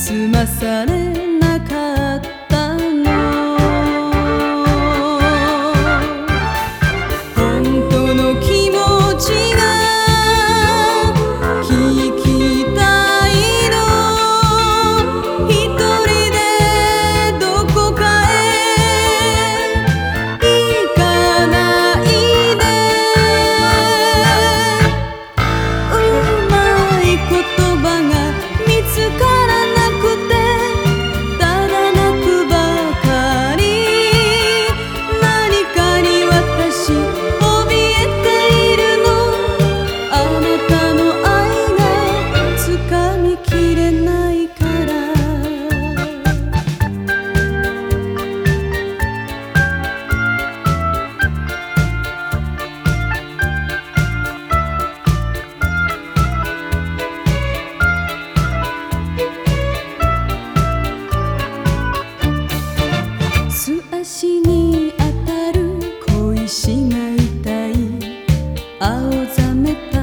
済まされなかった。青ざめた